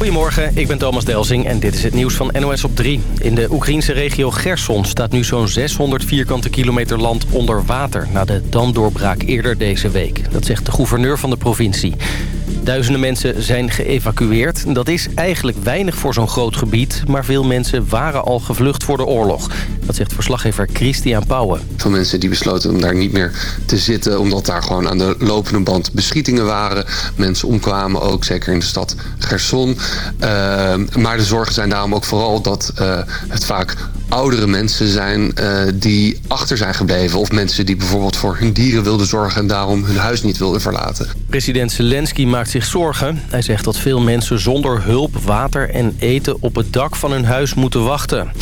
Goedemorgen, ik ben Thomas Delsing en dit is het nieuws van NOS op 3. In de Oekraïnse regio Gerson staat nu zo'n 600 vierkante kilometer land onder water... na de damdoorbraak eerder deze week. Dat zegt de gouverneur van de provincie. Duizenden mensen zijn geëvacueerd. Dat is eigenlijk weinig voor zo'n groot gebied... maar veel mensen waren al gevlucht voor de oorlog. Dat zegt verslaggever Christian Pauwen. Veel mensen die besloten om daar niet meer te zitten... omdat daar gewoon aan de lopende band beschietingen waren. Mensen omkwamen ook, zeker in de stad Gerson. Uh, maar de zorgen zijn daarom ook vooral dat uh, het vaak oudere mensen zijn uh, die achter zijn gebleven. Of mensen die bijvoorbeeld voor hun dieren wilden zorgen... en daarom hun huis niet wilden verlaten. President Zelensky maakt zich zorgen. Hij zegt dat veel mensen zonder hulp, water en eten... op het dak van hun huis moeten wachten.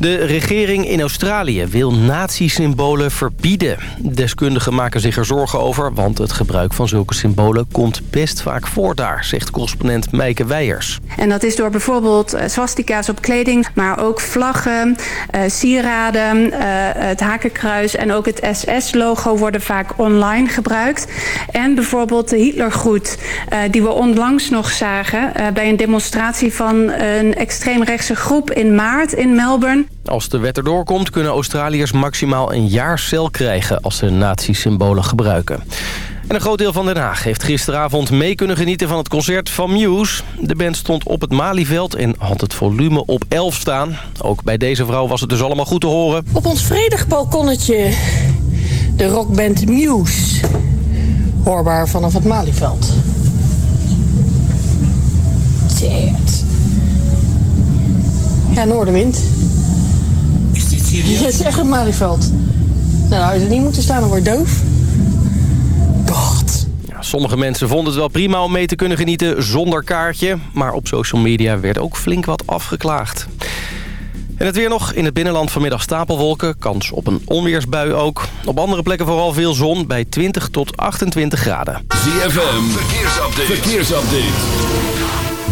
De regering in Australië wil nazi-symbolen verbieden. Deskundigen maken zich er zorgen over... want het gebruik van zulke symbolen komt best vaak voor daar... zegt correspondent Meike Weijers. En dat is door bijvoorbeeld swastika's op kleding... maar ook vlaggen, uh, sieraden, uh, het hakenkruis... en ook het SS-logo worden vaak online gebruikt. En bijvoorbeeld de Hitlergroet... Die we onlangs nog zagen... bij een demonstratie van een extreemrechtse groep in maart in Melbourne... Als de wet erdoor komt, kunnen Australiërs maximaal een jaar cel krijgen... als ze nazi-symbolen gebruiken. En een groot deel van Den Haag heeft gisteravond mee kunnen genieten van het concert van Muse. De band stond op het Malieveld en had het volume op 11 staan. Ook bij deze vrouw was het dus allemaal goed te horen. Op ons vredig balkonnetje, de rockband Muse. Hoorbaar vanaf het Malieveld. Zet. Ja, noordenwind. Het is echt een Malieveld. Nou, had je er niet moeten staan, dan word je doof. God. Ja, sommige mensen vonden het wel prima om mee te kunnen genieten zonder kaartje. Maar op social media werd ook flink wat afgeklaagd. En het weer nog. In het binnenland vanmiddag stapelwolken. Kans op een onweersbui ook. Op andere plekken vooral veel zon bij 20 tot 28 graden. ZFM, verkeersupdate. verkeersupdate.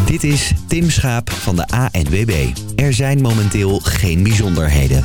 Dit is Tim Schaap van de ANWB. Er zijn momenteel geen bijzonderheden.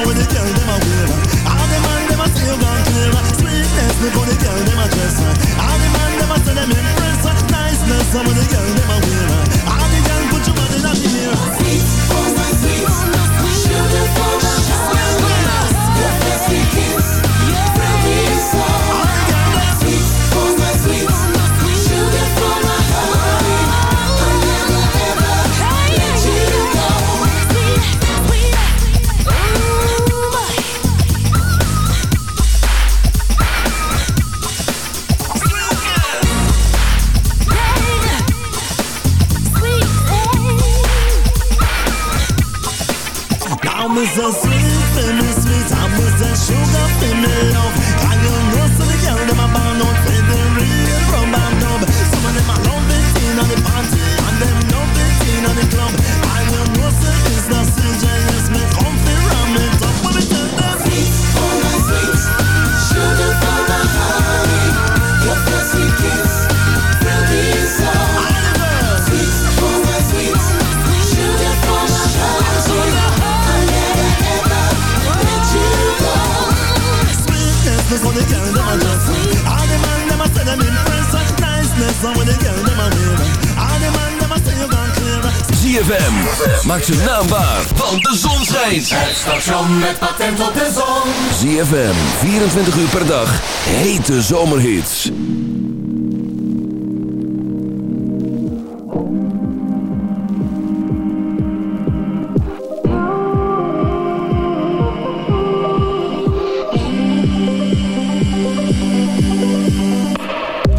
Now with the girl, them a wave. All the money, them a still you gone clear. Sweetness, the funny girl, them a dress. tijd. Het station met patent op de zon. ZFM, 24 uur per dag. Hete zomerhits.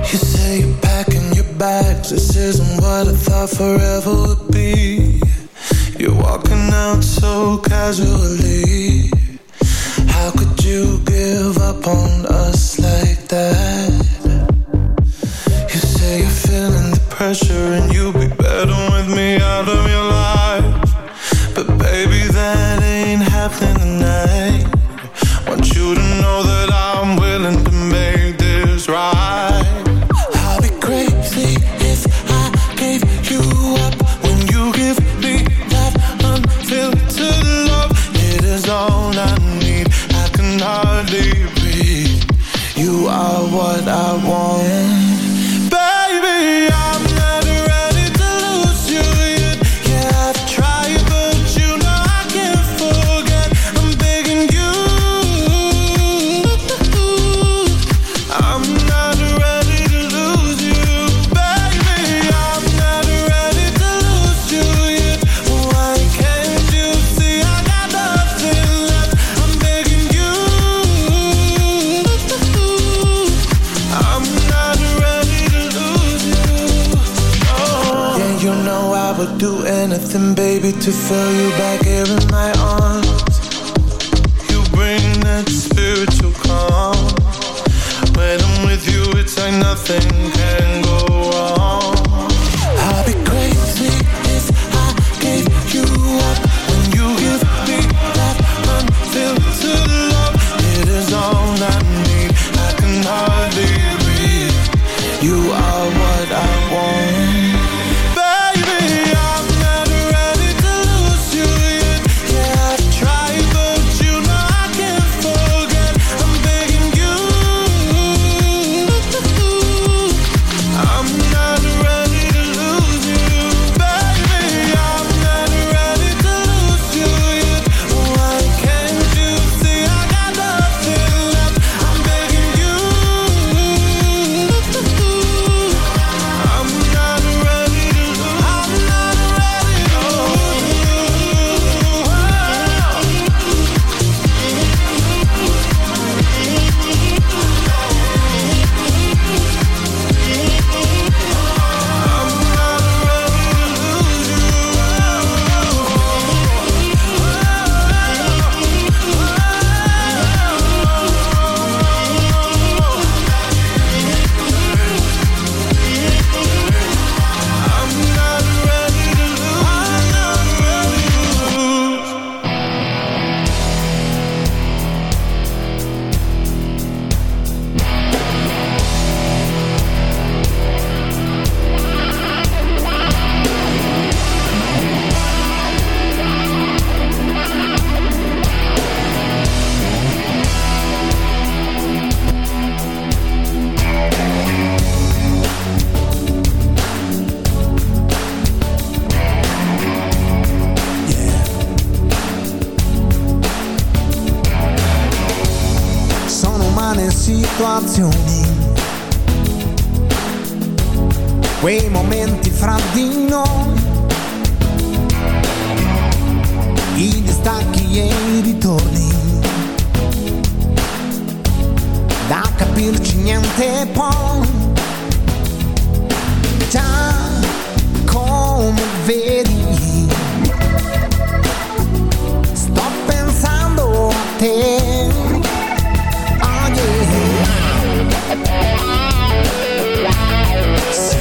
You say you're packing your bags. This isn't what I thought forever would be. You're walking out so casually How could you give up on us like that? You say you're feeling the pressure And you'll be better with me out of your già come vedi, sto pensando a te. Yeah. Sì,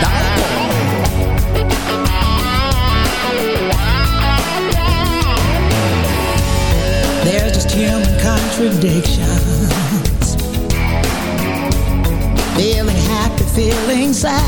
dai. There's just human contradictions. Feeling happy, feeling sad.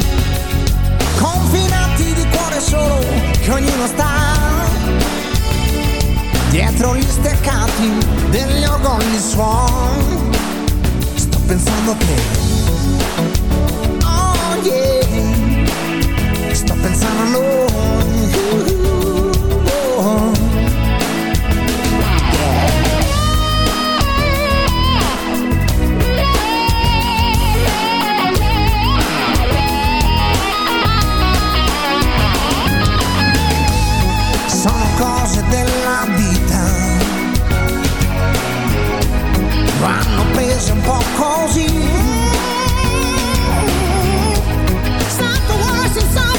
Confinati di cuore solo che ognuno sta dietro gli steccati degli orgogli suon sto pensando a oh yeah sto pensando a noi Oh. Sono cose della vita. Vanno prese un po' così. Some for worse and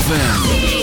ZFM.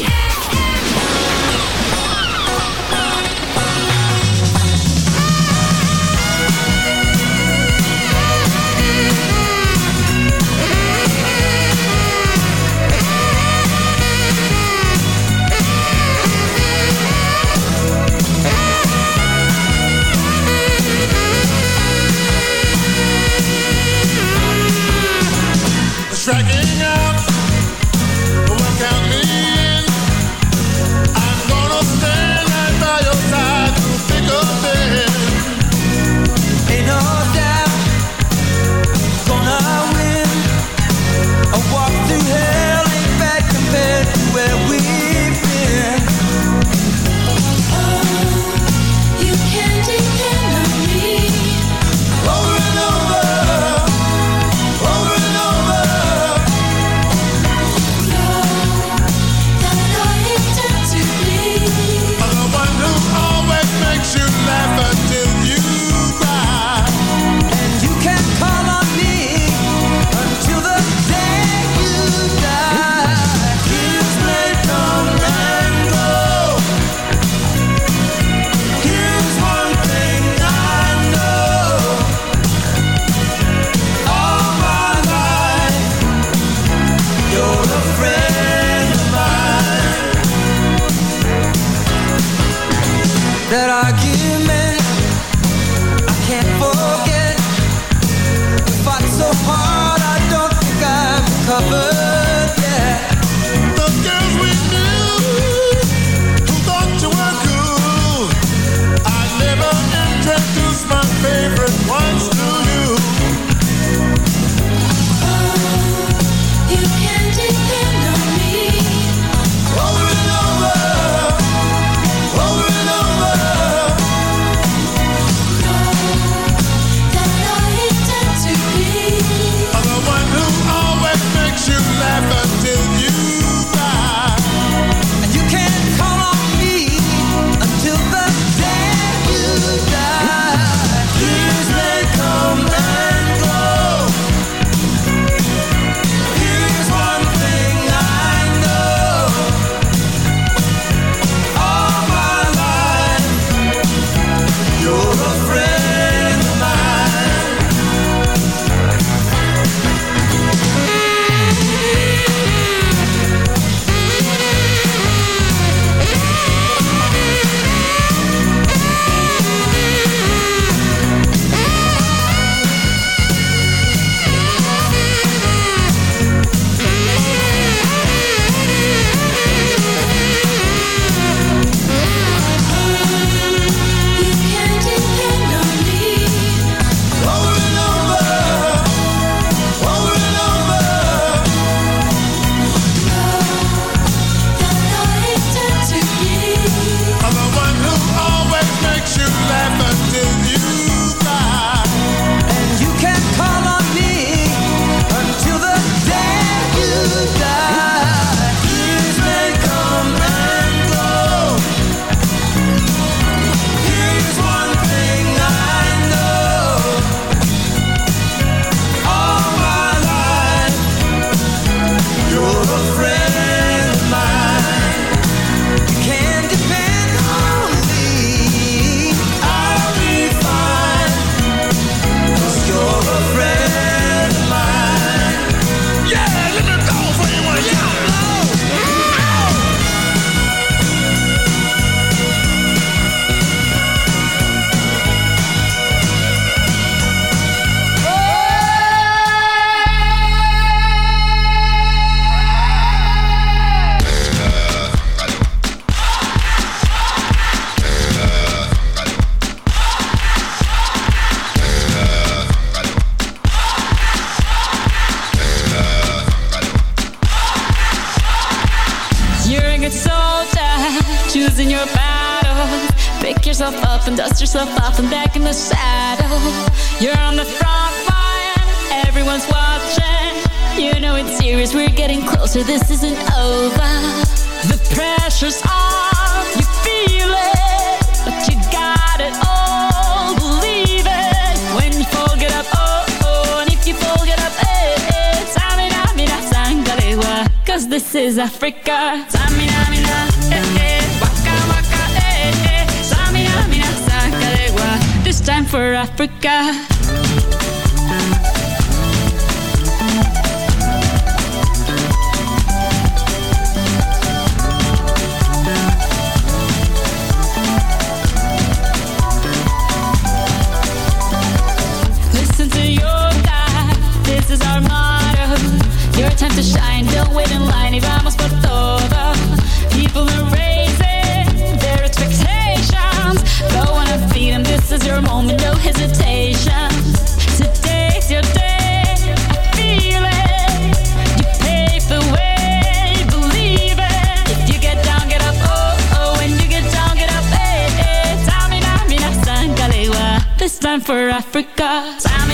Africa.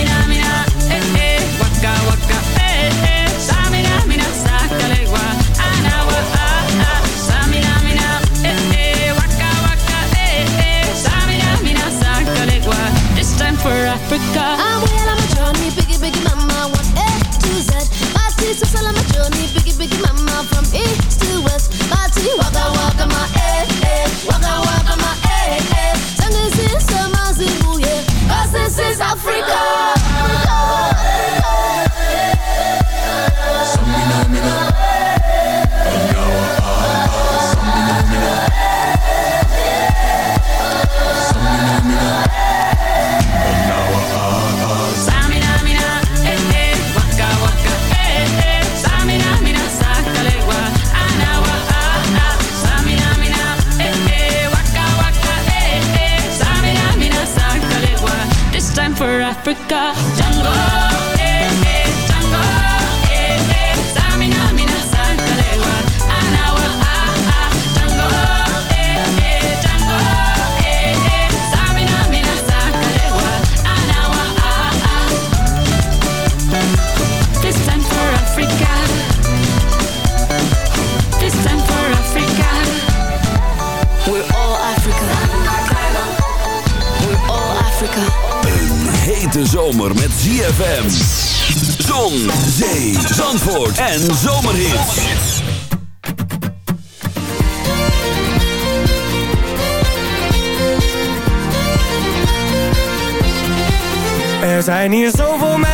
Africa. Africa. Hete zomer met ZFM. Zon, zee, zandvoort en zomerhits. Er zijn hier zoveel mensen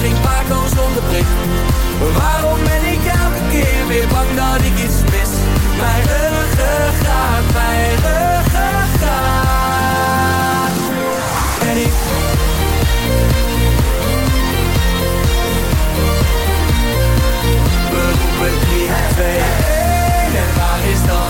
Ik drink Paco zonder prik. Waarom ben ik elke keer weer bang dat ik iets mis? Mijn ruggengraat, mijn ruggengraat. En ik We roepen 3, 2, 1 En waar is dat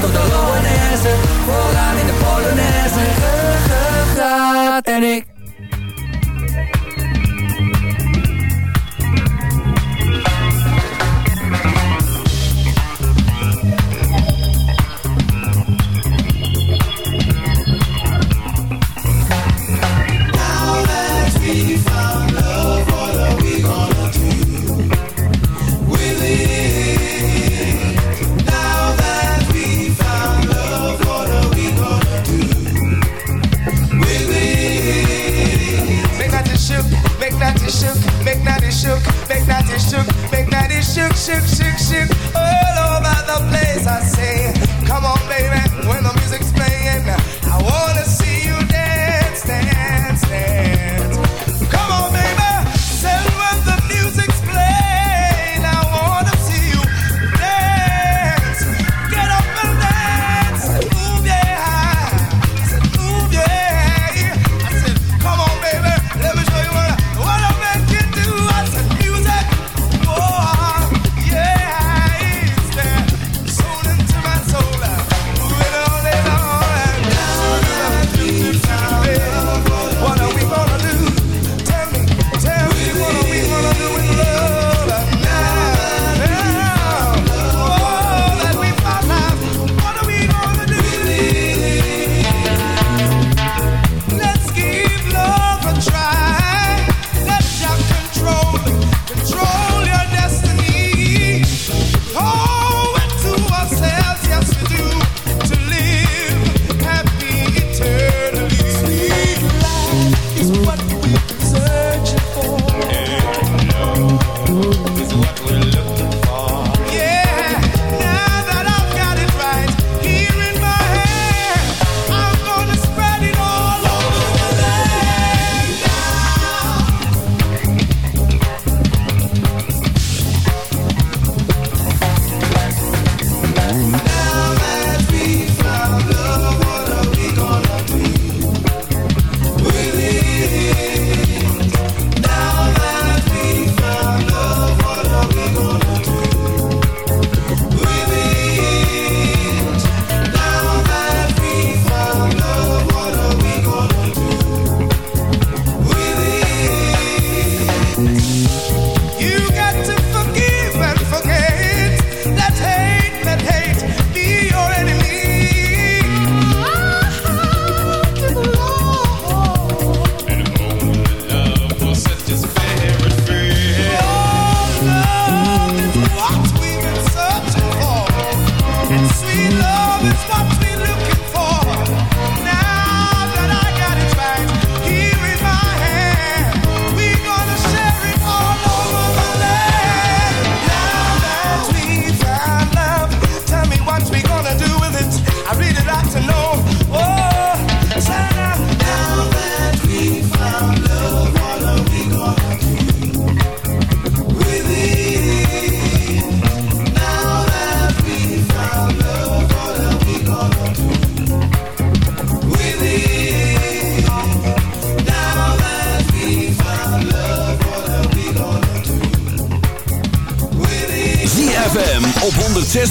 tot de Loanesse. Vooraan in de Polonaise. Ge, ge, gaat en ik.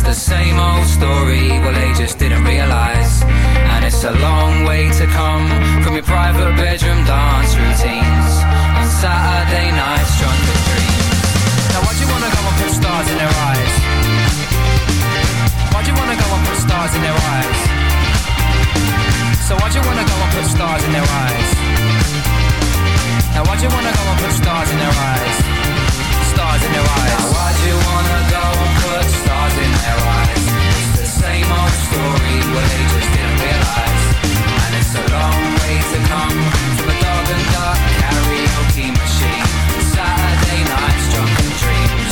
It's the same old story, well they just didn't realise And it's a long way to come From your private bedroom dance routines On Saturday nights drunken dreams Now why'd you wanna go and put stars in their eyes? Why'd you wanna go and put stars in their eyes? So why'd you wanna go and put stars in their eyes? Now why'd you wanna go and put stars in their eyes? Stars in their eyes. Now why'd you wanna go and put stars in their eyes? It's the same old story, what they just didn't realise. And it's a long way to come from a dog and duck karaoke machine. Saturday nights, drunken dreams.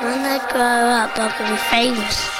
When I grow up, I can be famous.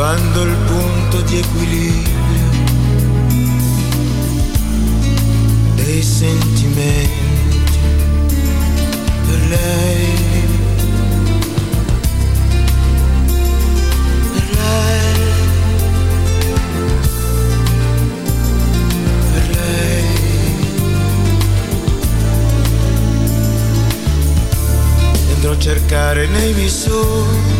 trovando il punto di equilibrio dei sentimenti per lei. Per Andrò a cercare nei miei sogni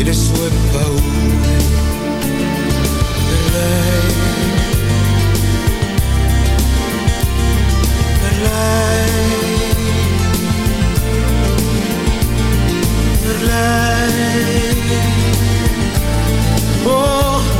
i det sveppa ord Belej Belej Oh.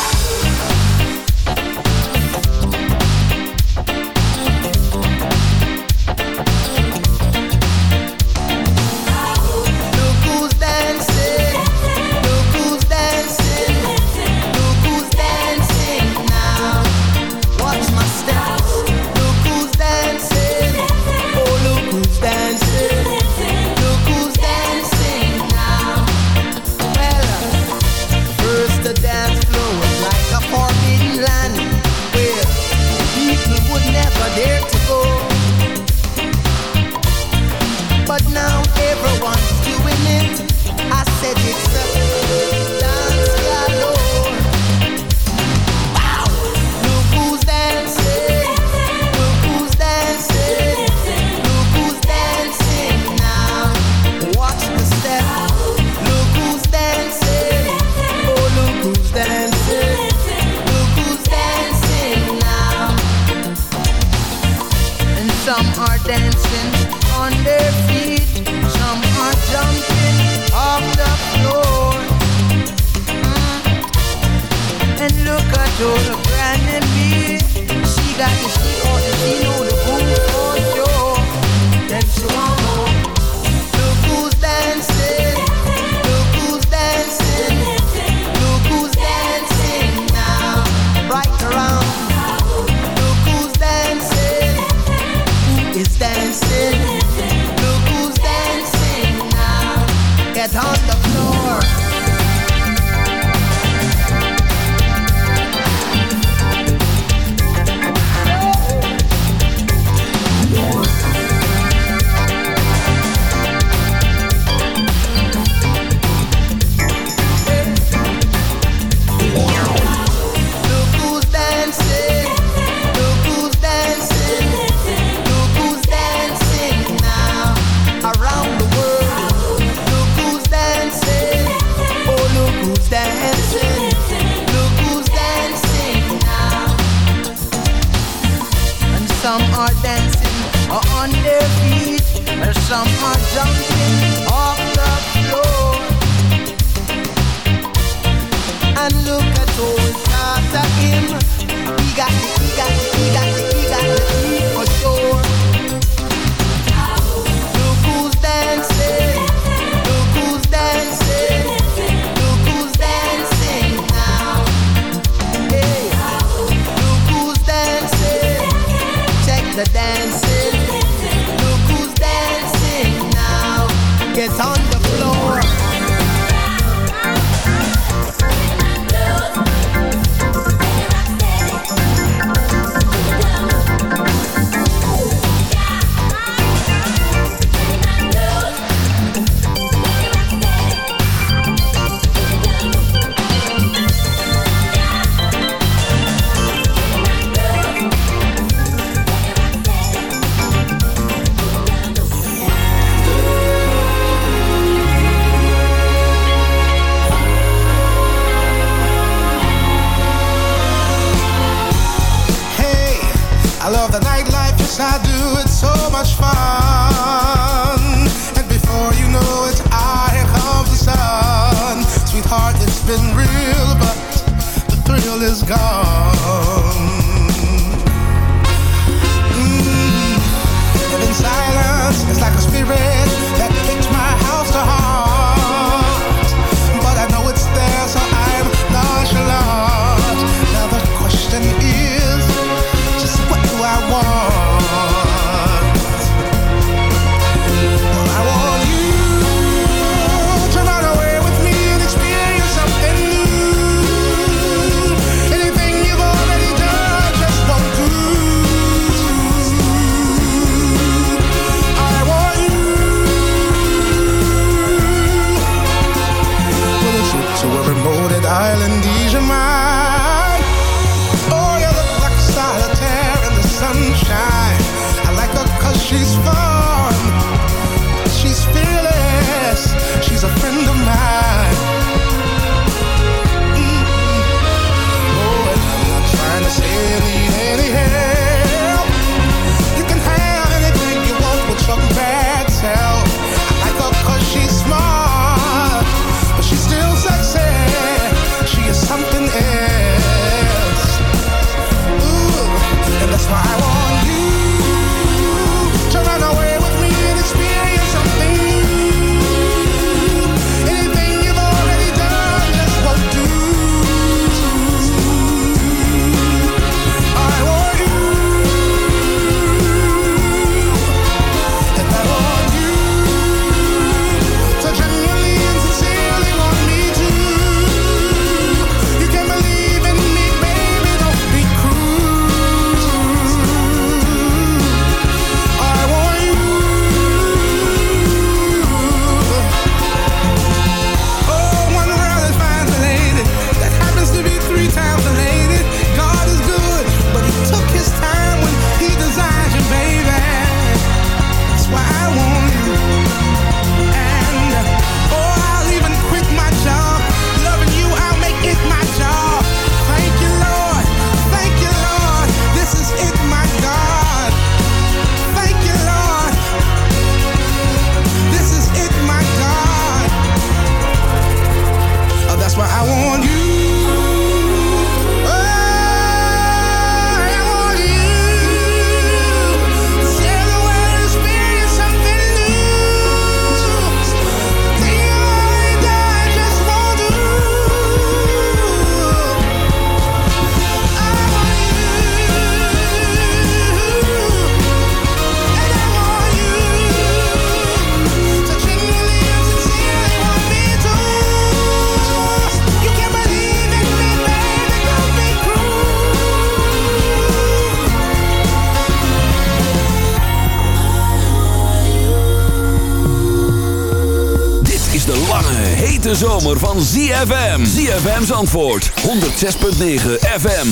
ZFM. ZFM's antwoord, 106.9 FM.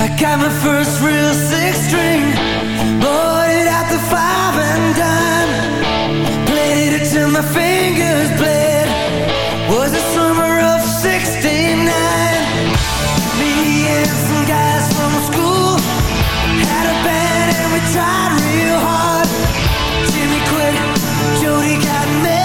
I got my first real six string, bought it at the five and dime. Played it till my fingers bled. Was the summer of '69. Me and some guys from school had a band and we tried real hard. Jody got married.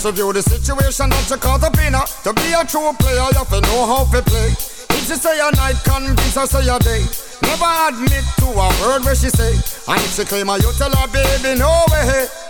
Just review the situation that you up in her. To be a true player, you have to know how to play. If she say a night, convince her say a day. Never admit to a word where she say. And if she claim her, you tell her, baby, no way.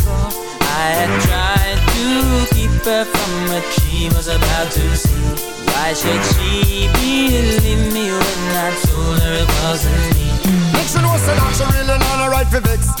had tried to keep her from what she was about to see. Why should she believe me when I told her it wasn't me? Make sure know say that she really not a right for vex.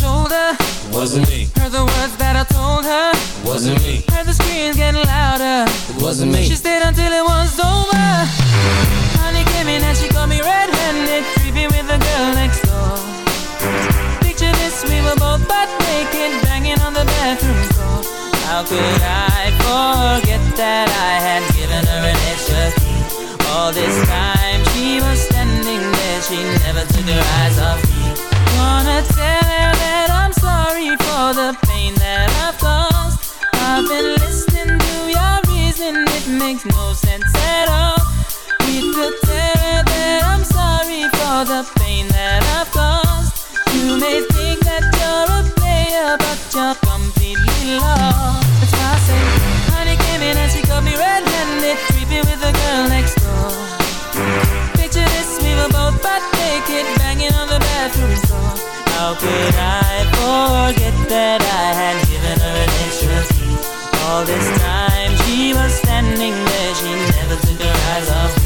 shoulder. Wasn't me. Heard the words that I told her. Wasn't me. Heard the screams getting louder. It wasn't me. She stayed until it was over. Honey came in and she caught me red-handed, creepy with the girl next door. Picture this, we were both butt naked, banging on the bathroom floor. How could I forget that I had given her an extra key? All this time she was standing there, she never took her eyes off me. Wanna you're completely lost. That's why I say, honey came in and she got me red-handed, creepy with the girl next door. Picture this, we were both butt naked, banging on the bathroom floor. How could I forget that I had given her an extra key? All this time she was standing there, she never took her eyes off me.